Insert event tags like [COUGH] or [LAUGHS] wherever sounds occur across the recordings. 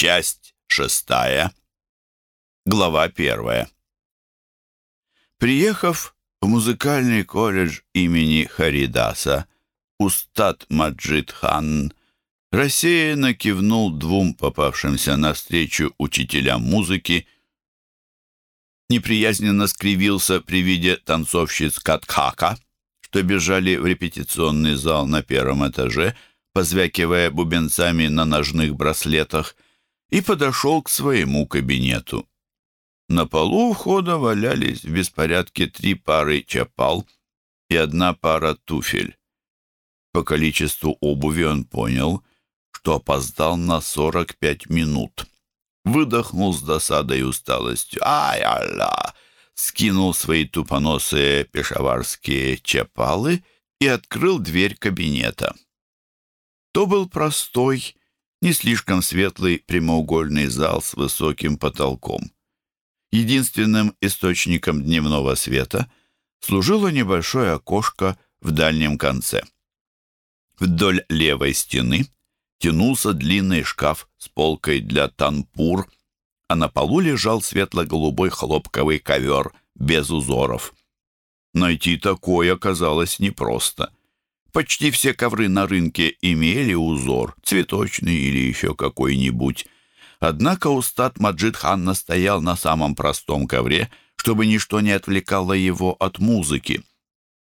Часть шестая. Глава первая. Приехав в музыкальный колледж имени Харидаса, Устат Маджид Хан рассеянно кивнул двум попавшимся навстречу учителям музыки, неприязненно скривился при виде танцовщиц Катхака, что бежали в репетиционный зал на первом этаже, позвякивая бубенцами на ножных браслетах, и подошел к своему кабинету. На полу входа валялись в беспорядке три пары чапал и одна пара туфель. По количеству обуви он понял, что опоздал на сорок пять минут. Выдохнул с досадой и усталостью. «Ай-алла!» Скинул свои тупоносые пешаварские чапалы и открыл дверь кабинета. То был простой, не слишком светлый прямоугольный зал с высоким потолком. Единственным источником дневного света служило небольшое окошко в дальнем конце. Вдоль левой стены тянулся длинный шкаф с полкой для танпур, а на полу лежал светло-голубой хлопковый ковер без узоров. Найти такое оказалось непросто. Почти все ковры на рынке имели узор, цветочный или еще какой-нибудь. Однако устат Маджид хан настоял на самом простом ковре, чтобы ничто не отвлекало его от музыки.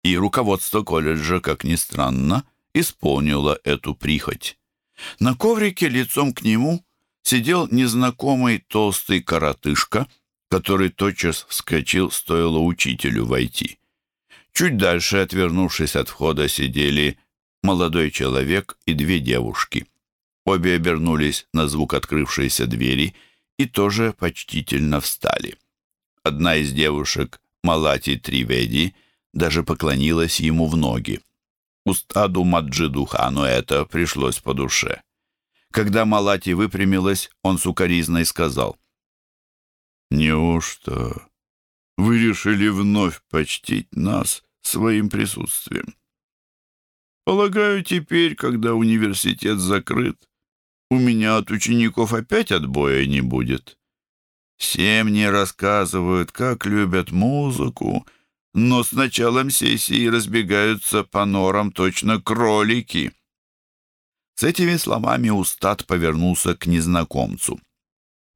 И руководство колледжа, как ни странно, исполнило эту прихоть. На коврике лицом к нему сидел незнакомый толстый коротышка, который тотчас вскочил, стоило учителю войти. Чуть дальше, отвернувшись от входа, сидели молодой человек и две девушки. Обе обернулись на звук открывшейся двери и тоже почтительно встали. Одна из девушек, Малати Триведи, даже поклонилась ему в ноги. Устаду Маджиду хану это пришлось по душе. Когда Малати выпрямилась, он сукоризной сказал. «Неужто вы решили вновь почтить нас своим присутствием? Полагаю, теперь, когда университет закрыт, у меня от учеников опять отбоя не будет. Все мне рассказывают, как любят музыку, но с началом сессии разбегаются по норам точно кролики. С этими словами Устат повернулся к незнакомцу.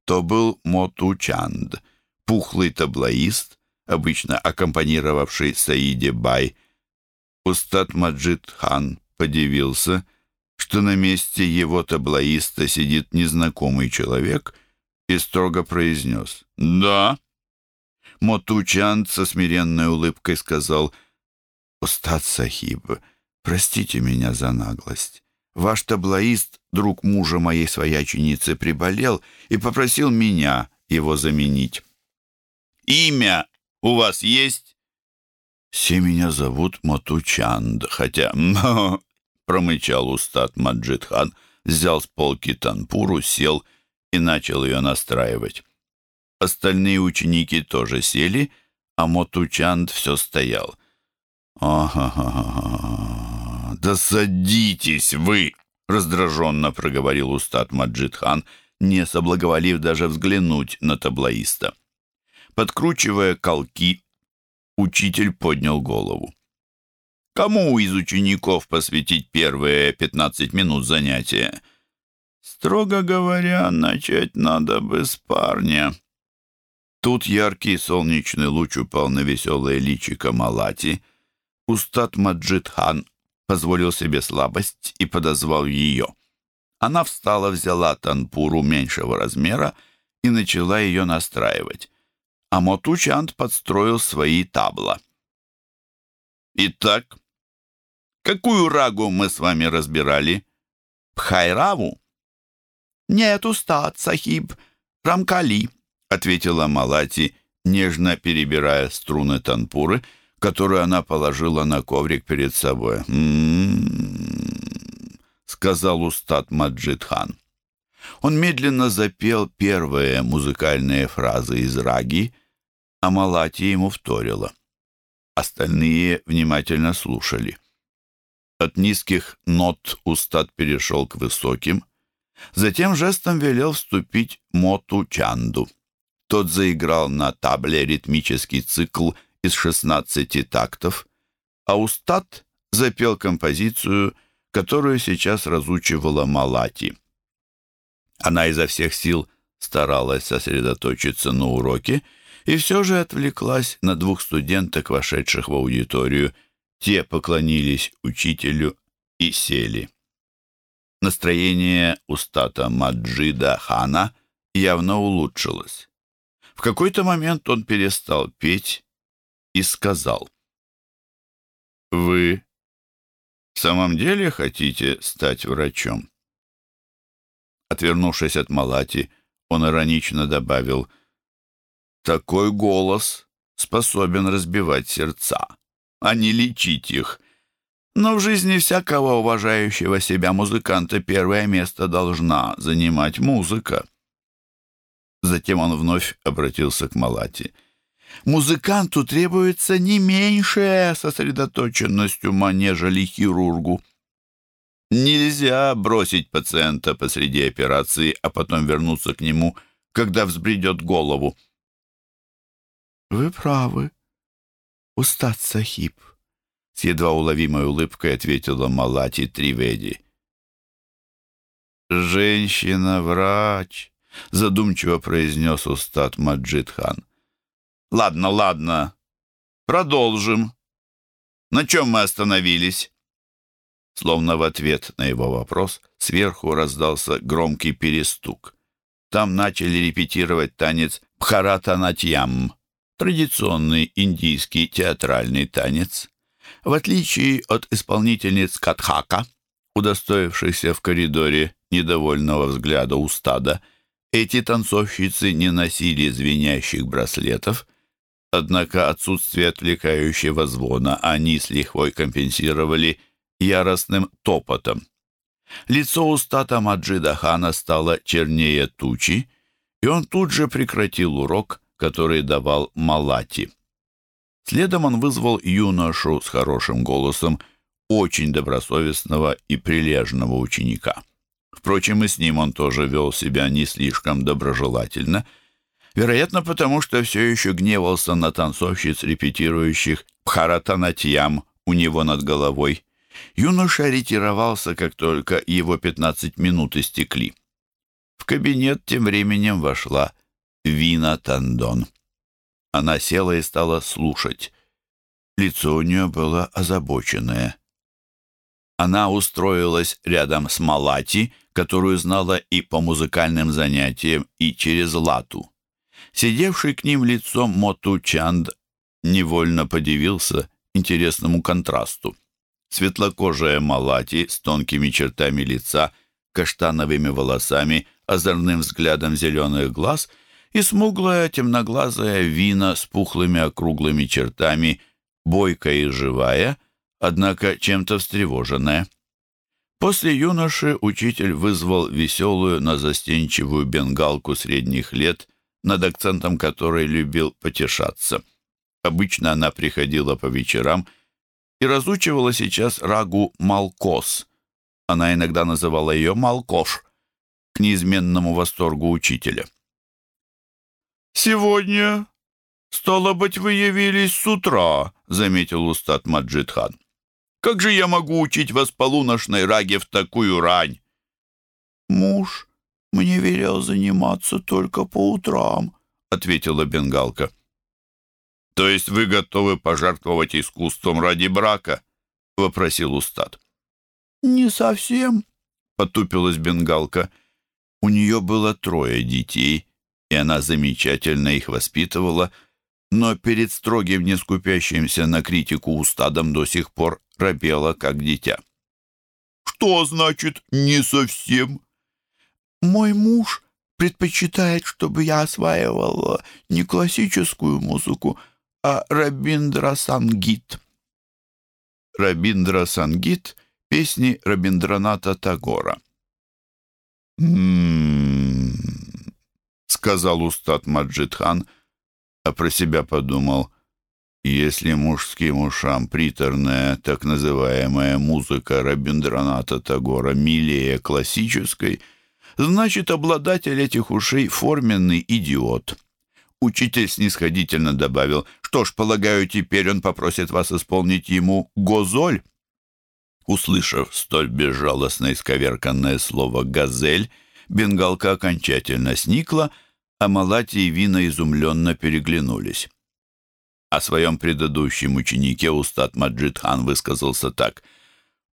То был Мотучанд, пухлый таблоист, обычно аккомпанировавший Саиде Бай. Устат Маджид хан подивился, что на месте его таблоиста сидит незнакомый человек и строго произнес «Да». Мотучанд со смиренной улыбкой сказал, «Устат Сахиб, простите меня за наглость. Ваш таблоист, друг мужа моей свояченицы, приболел и попросил меня его заменить». «Имя у вас есть?» «Все меня зовут Мотучанд, хотя...» [LAUGHS] промычал устат Маджидхан, взял с полки танпуру, сел и начал ее настраивать. Остальные ученики тоже сели, а Мотучанд все стоял. «Ага, да садитесь вы!» — раздраженно проговорил устат Маджидхан, не соблаговолив даже взглянуть на таблоиста. Подкручивая колки, учитель поднял голову. «Кому из учеников посвятить первые пятнадцать минут занятия?» «Строго говоря, начать надо бы с парня», Тут яркий солнечный луч упал на веселое личико Малати. Устат Маджид хан позволил себе слабость и подозвал ее. Она встала, взяла танпуру меньшего размера и начала ее настраивать. А Мотучант подстроил свои табла. «Итак, какую рагу мы с вами разбирали? Пхайраву?» «Нет, устат, сахиб, Рамкали», ответила Малати, нежно перебирая струны танпуры, которую она положила на коврик перед собой. «М-м-м», сказал устат Маджидхан. Он медленно запел первые музыкальные фразы из раги, а Малати ему вторила. Остальные внимательно слушали. От низких нот устат перешел к высоким, Затем жестом велел вступить Моту Чанду. Тот заиграл на табле ритмический цикл из 16 тактов, а Устат запел композицию, которую сейчас разучивала Малати. Она изо всех сил старалась сосредоточиться на уроке и все же отвлеклась на двух студенток, вошедших в аудиторию. Те поклонились учителю и сели. Настроение устата Маджида Хана явно улучшилось. В какой-то момент он перестал петь и сказал, «Вы в самом деле хотите стать врачом?» Отвернувшись от Малати, он иронично добавил, «Такой голос способен разбивать сердца, а не лечить их. Но в жизни всякого уважающего себя музыканта первое место должна занимать музыка». Затем он вновь обратился к Малати. «Музыканту требуется не меньшая сосредоточенность ума, нежели хирургу. Нельзя бросить пациента посреди операции, а потом вернуться к нему, когда взбредет голову». «Вы правы, Устат Сахиб», — с едва уловимой улыбкой ответила Малати Триведи. «Женщина-врач», — задумчиво произнес устат Маджид-хан. «Ладно, ладно. Продолжим. На чем мы остановились?» Словно в ответ на его вопрос сверху раздался громкий перестук. Там начали репетировать танец Бхаратанатьям, традиционный индийский театральный танец. В отличие от исполнительниц Катхака, удостоившихся в коридоре недовольного взгляда устада, эти танцовщицы не носили звенящих браслетов, однако отсутствие отвлекающего звона они с лихвой компенсировали яростным топотом. Лицо устата Маджида Хана стало чернее тучи, и он тут же прекратил урок, который давал Малати. Следом он вызвал юношу с хорошим голосом, очень добросовестного и прилежного ученика. Впрочем, и с ним он тоже вел себя не слишком доброжелательно, вероятно, потому что все еще гневался на танцовщиц, репетирующих Бхаратанатьям у него над головой. Юноша ретировался, как только его пятнадцать минут истекли. В кабинет тем временем вошла Вина Тандон. Она села и стала слушать. Лицо у нее было озабоченное. Она устроилась рядом с Малати, которую знала и по музыкальным занятиям, и через лату. Сидевший к ним лицом Моту Чанд невольно подивился интересному контрасту. Светлокожая Малати с тонкими чертами лица, каштановыми волосами, озорным взглядом зеленых глаз и смуглая темноглазая Вина с пухлыми округлыми чертами, бойкая и живая — однако чем-то встревоженная. После юноши учитель вызвал веселую, но застенчивую бенгалку средних лет, над акцентом которой любил потешаться. Обычно она приходила по вечерам и разучивала сейчас рагу «Малкос». Она иногда называла ее «Малкош», к неизменному восторгу учителя. «Сегодня, стало быть, вы явились с утра», — заметил устат Маджидхан. Как же я могу учить вас полуношной раге в такую рань?» «Муж мне велел заниматься только по утрам», — ответила бенгалка. «То есть вы готовы пожертвовать искусством ради брака?» — вопросил Устат. «Не совсем», — потупилась бенгалка. У нее было трое детей, и она замечательно их воспитывала, но перед строгим, не скупящимся на критику Устадом до сих пор робела, как дитя. «Что значит «не совсем»?» «Мой муж предпочитает, чтобы я осваивала не классическую музыку, а Рабиндра Сангит». Рабиндра Сангит — песни Рабиндраната Тагора. «М-м-м», сказал устат Маджидхан, а про себя подумал — если мужским ушам приторная так называемая музыка Рабиндраната Тагора милее классической, значит, обладатель этих ушей — форменный идиот. Учитель снисходительно добавил, что ж, полагаю, теперь он попросит вас исполнить ему «гозоль». Услышав столь безжалостно исковерканное слово «газель», бенгалка окончательно сникла, а Малати и Вина изумленно переглянулись. О своем предыдущем ученике Устат Маджидхан высказался так.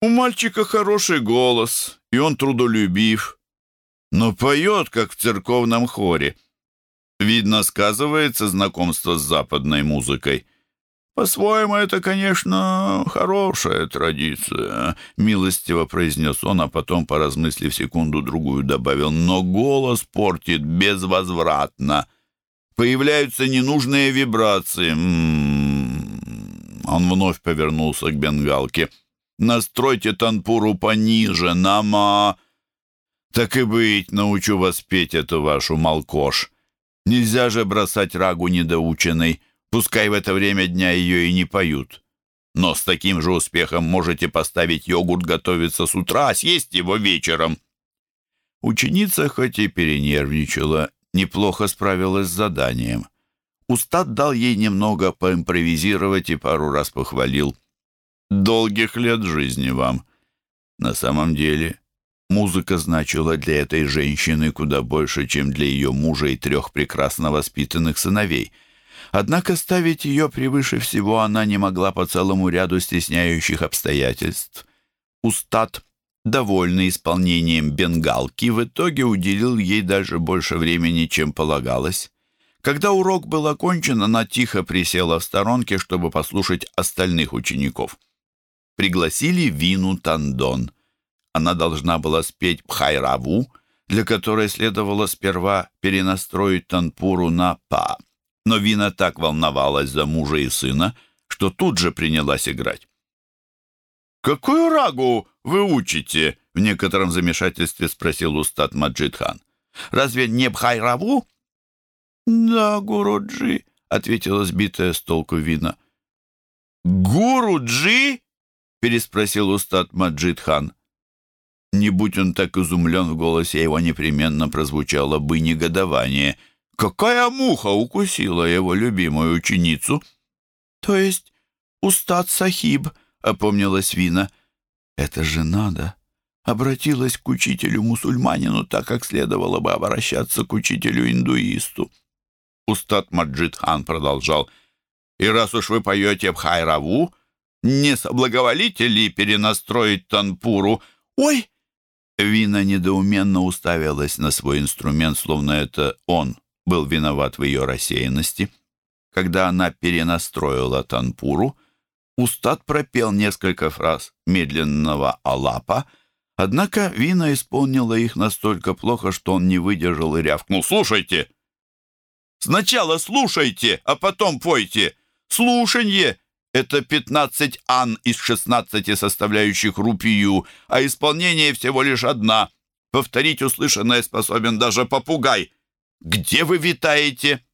«У мальчика хороший голос, и он трудолюбив, но поет, как в церковном хоре. Видно, сказывается знакомство с западной музыкой. «По-своему, это, конечно, хорошая традиция», — милостиво произнес он, а потом, поразмыслив секунду-другую, добавил, «но голос портит безвозвратно. Появляются ненужные вибрации». М -м -м. Он вновь повернулся к бенгалке. «Настройте танпуру пониже, нама...» «Так и быть, научу вас петь эту вашу молкош». Нельзя же бросать рагу недоученной, пускай в это время дня ее и не поют. Но с таким же успехом можете поставить йогурт готовиться с утра, а съесть его вечером. Ученица, хоть и перенервничала, неплохо справилась с заданием. Устат дал ей немного поимпровизировать и пару раз похвалил. «Долгих лет жизни вам!» На самом деле, Музыка значила для этой женщины куда больше, чем для ее мужа и трех прекрасно воспитанных сыновей. Однако ставить ее превыше всего она не могла по целому ряду стесняющих обстоятельств. Устат, довольный исполнением бенгалки, в итоге уделил ей даже больше времени, чем полагалось. Когда урок был окончен, она тихо присела в сторонке, чтобы послушать остальных учеников. Пригласили Вину Тандон — она должна была спеть Пхайраву, для которой следовало сперва перенастроить танпуру на па. Но Вина так волновалась за мужа и сына, что тут же принялась играть. «Какую рагу вы учите?» — в некотором замешательстве спросил устат Маджидхан. «Разве не Бхайраву?» «Да, Гуруджи», — ответила сбитая с толку Вина. «Гуруджи?» — переспросил устат Маджидхан. Не будь он так изумлен, в голосе его непременно прозвучало бы негодование. «Какая муха укусила его любимую ученицу?» «То есть устат сахиб», — опомнилась Вина. «Это же надо!» Обратилась к учителю-мусульманину так, как следовало бы обращаться к учителю-индуисту. Устат Маджид хан продолжал. «И раз уж вы поете в Хайраву, не соблаговолите ли перенастроить танпуру?» «Ой!» Вина недоуменно уставилась на свой инструмент, словно это он был виноват в ее рассеянности. Когда она перенастроила танпуру, Устат пропел несколько фраз медленного алапа, однако Вина исполнила их настолько плохо, что он не выдержал и рявкнул. «Слушайте! Сначала слушайте, а потом пойте! Слушанье это 15 ан из 16 составляющих рупию, а исполнение всего лишь одна. Повторить услышанное способен даже попугай. Где вы витаете?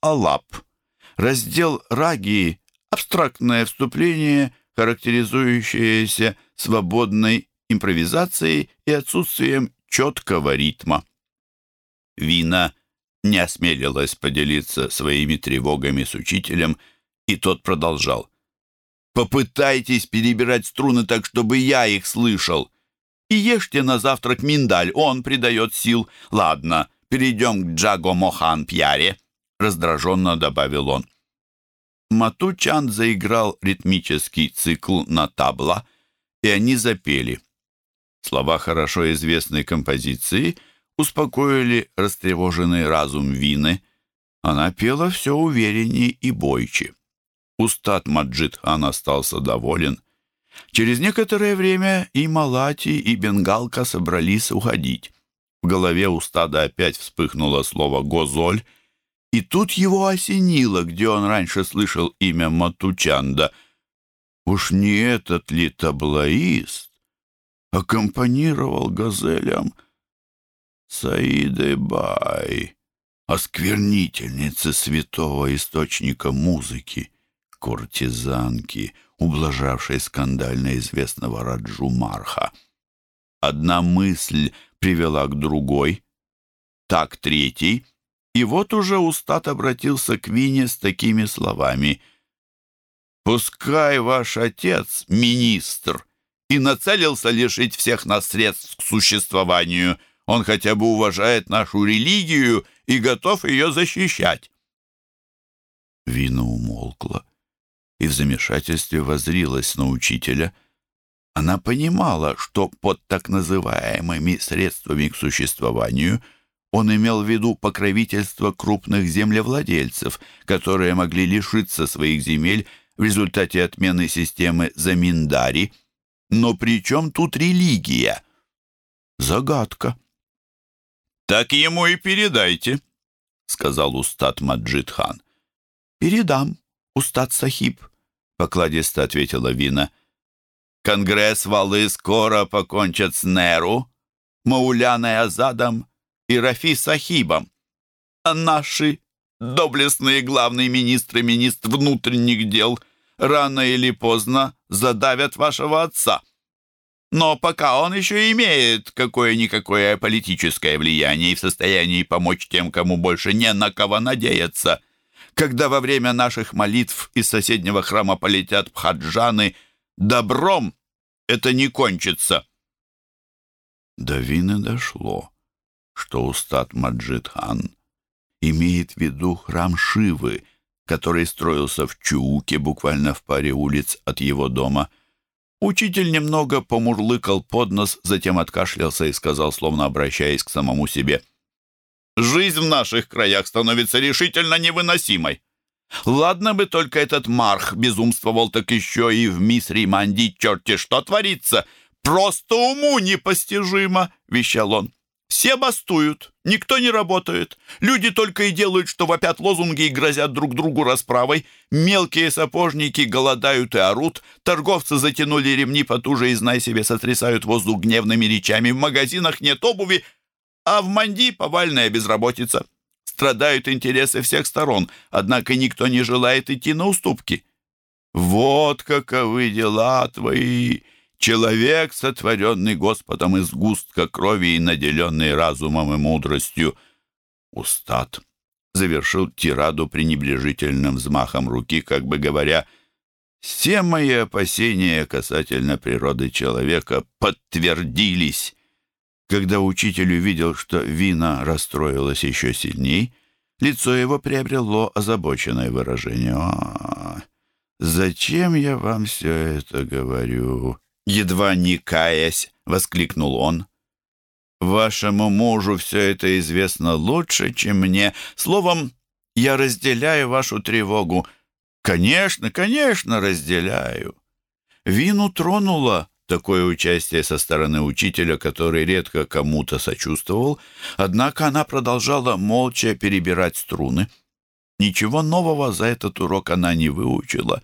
Алап. Раздел раги — абстрактное вступление, характеризующееся свободной импровизацией и отсутствием четкого ритма. Вина не осмелилась поделиться своими тревогами с учителем — и тот продолжал. «Попытайтесь перебирать струны так, чтобы я их слышал. И ешьте на завтрак миндаль, он придает сил. Ладно, перейдем к Джаго Мохан Пьяре», — раздраженно добавил он. Матучан заиграл ритмический цикл на табла, и они запели. Слова хорошо известной композиции успокоили растревоженный разум Вины. Она пела все увереннее и бойче. Устат Маджид хан остался доволен. Через некоторое время и Малати, и Бенгалка собрались уходить. В голове у стада опять вспыхнуло слово «гозоль», и тут его осенило, где он раньше слышал имя Матучанда. Уж не этот ли таблоист аккомпанировал газелям Саиды Бай, осквернительницы святого источника музыки? куртизанки, ублажавшей скандально известного Раджу Марха. Одна мысль привела к другой, так третий, и вот уже Устат обратился к Вине с такими словами. «Пускай ваш отец — министр, и нацелился лишить всех нас средств к существованию. Он хотя бы уважает нашу религию и готов ее защищать». Вина умолкла и в замешательстве возрилась на учителя. Она понимала, что под так называемыми средствами к существованию он имел в виду покровительство крупных землевладельцев, которые могли лишиться своих земель в результате отмены системы заминдари. Но при чем тут религия? Загадка. «Так ему и передайте», — сказал устат Маджид хан. «Передам, устат Сахиб», покладисто ответила Вина. Конгресс валы скоро покончат с Неру, Мауляной Азадом и Рафи Сахибом. А наши доблестные главные министры, министр внутренних дел, рано или поздно задавят вашего отца. Но пока он еще имеет какое-никакое политическое влияние и в состоянии помочь тем, кому больше не на кого надеяться – когда во время наших молитв из соседнего храма полетят пхаджаны, добром это не кончится. До Вины дошло, что устат Маджид-хан имеет в виду храм Шивы, который строился в Чууке, буквально в паре улиц от его дома. Учитель немного помурлыкал под нос, затем откашлялся и сказал, словно обращаясь к самому себе — Жизнь в наших краях становится решительно невыносимой. Ладно бы только этот Марх безумствовал, так еще и в мисс Риманди черти что творится. Просто уму непостижимо, вещал он. Все бастуют, никто не работает. Люди только и делают, что вопят лозунги и грозят друг другу расправой. Мелкие сапожники голодают и орут. Торговцы затянули ремни потуже и, знай себе, сотрясают воздух гневными речами. В магазинах нет обуви, а в Манди повальная безработица. Страдают интересы всех сторон, однако никто не желает идти на уступки. Вот каковы дела твои, человек, сотворенный Господом из густка крови и наделенный разумом и мудростью. Устат завершил тираду пренебрежительным взмахом руки, как бы говоря, «Все мои опасения касательно природы человека подтвердились». Когда учитель увидел, что Вина расстроилась еще сильней, лицо его приобрело озабоченное выражение. «А, зачем я вам все это говорю?» Едва не каясь, воскликнул он. «Вашему мужу все это известно лучше, чем мне. Словом, я разделяю вашу тревогу. Конечно, конечно, разделяю». Вину тронула такое участие со стороны учителя, который редко кому-то сочувствовал, однако она продолжала молча перебирать струны. Ничего нового за этот урок она не выучила,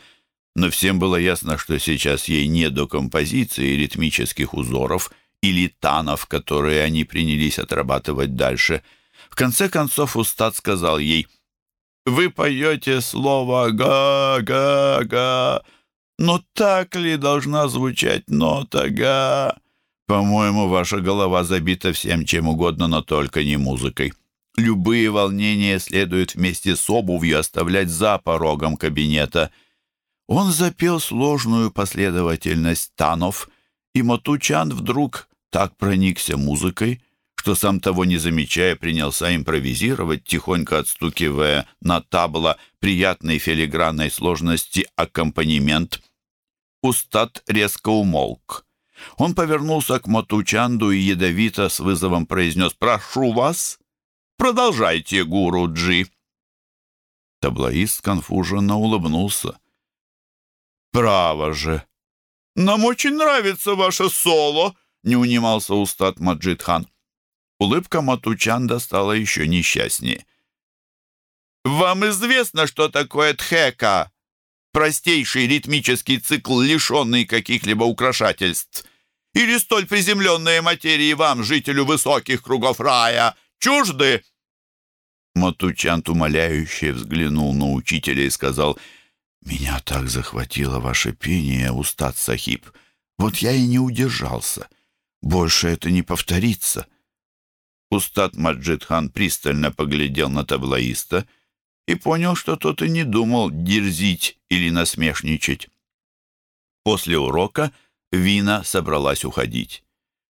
но всем было ясно, что сейчас ей не до композиции ритмических узоров или танов, которые они принялись отрабатывать дальше. В конце концов Устат сказал ей «Вы поете слово «га-га-га», но так ли должна звучать нота «га»? По-моему, ваша голова забита всем чем угодно, но только не музыкой. Любые волнения следует вместе с обувью оставлять за порогом кабинета. Он запел сложную последовательность танов, и Матучан вдруг так проникся музыкой, что сам того не замечая принялся импровизировать, тихонько отстукивая на табло приятной филигранной сложности аккомпанемент. Устат резко умолк. Он повернулся к Матучанду и ядовито с вызовом произнес «Прошу вас, продолжайте, гуру Джи». Таблоист конфуженно улыбнулся. «Право же! Нам очень нравится ваше соло!» — не унимался устат Маджидхан. Улыбка Матучанда стала еще несчастнее. «Вам известно, что такое тхека?» Простейший ритмический цикл, лишенный каких-либо украшательств? Или столь приземленные материи вам, жителю высоких кругов рая, чужды?» Матучант умоляюще взглянул на учителя и сказал, «Меня так захватило ваше пение, устат Сахиб. Вот я и не удержался. Больше это не повторится. Устат Маджидхан пристально поглядел на таблоиста и понял, что тот и не думал дерзить или насмешничать. После урока Вина собралась уходить.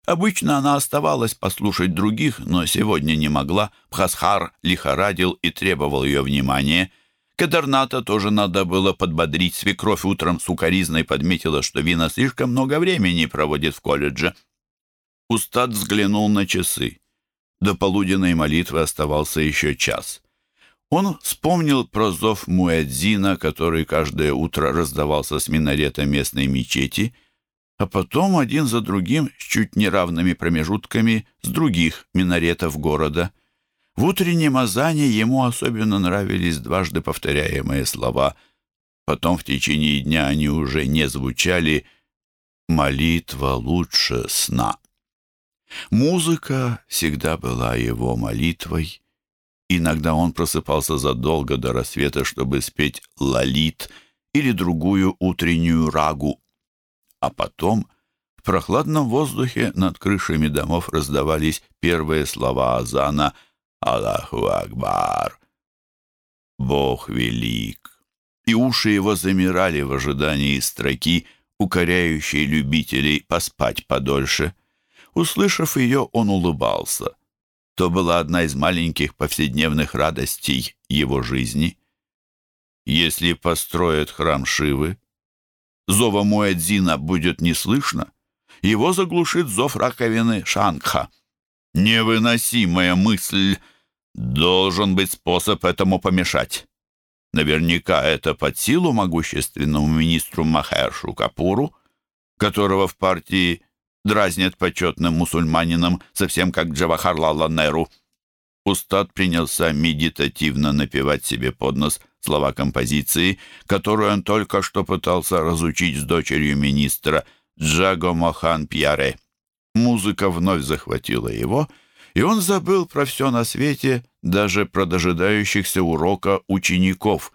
Обычно она оставалась послушать других, но сегодня не могла. Пхасхар лихорадил и требовал ее внимания. Кадарната тоже надо было подбодрить. Свекровь утром с укоризной подметила, что Вина слишком много времени проводит в колледже. Устат взглянул на часы. До полуденной молитвы оставался еще час. Он вспомнил про зов Муэдзина, который каждое утро раздавался с минарета местной мечети — а потом один за другим с чуть неравными промежутками с других минаретов города. В утреннем азане ему особенно нравились дважды повторяемые слова. Потом в течение дня они уже не звучали «молитва лучше сна». Музыка всегда была его молитвой. Иногда он просыпался задолго до рассвета, чтобы спеть «лалит» или другую утреннюю рагу. А потом в прохладном воздухе над крышами домов раздавались первые слова Азана «Аллаху Акбар!» «Бог велик!» И уши его замирали в ожидании строки, укоряющей любителей поспать подольше. Услышав ее, он улыбался. То была одна из маленьких повседневных радостей его жизни. Если построят храм Шивы, зова Муэдзина будет не слышно, его заглушит зов раковины Шангха. Невыносимая мысль. Должен быть способ этому помешать. Наверняка это под силу могущественному министру Махершу Капуру, которого в партии дразнят почетным мусульманином, совсем как Джавахарлала Неру. Устат принялся медитативно напевать себе под нос слова композиции, которую он только что пытался разучить с дочерью министра Джаго Мохан Пьяре. Музыка вновь захватила его, и он забыл про все на свете, даже про дожидающихся урока учеников.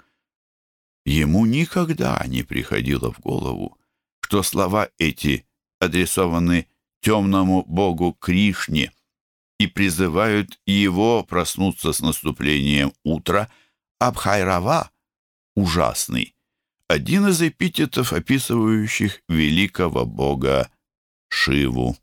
Ему никогда не приходило в голову, что слова эти адресованы темному богу Кришне и призывают его проснуться с наступлением утра — Абхайрава — ужасный, один из эпитетов, описывающих великого бога Шиву.